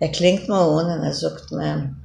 Er klingt mal ohne, er sagt man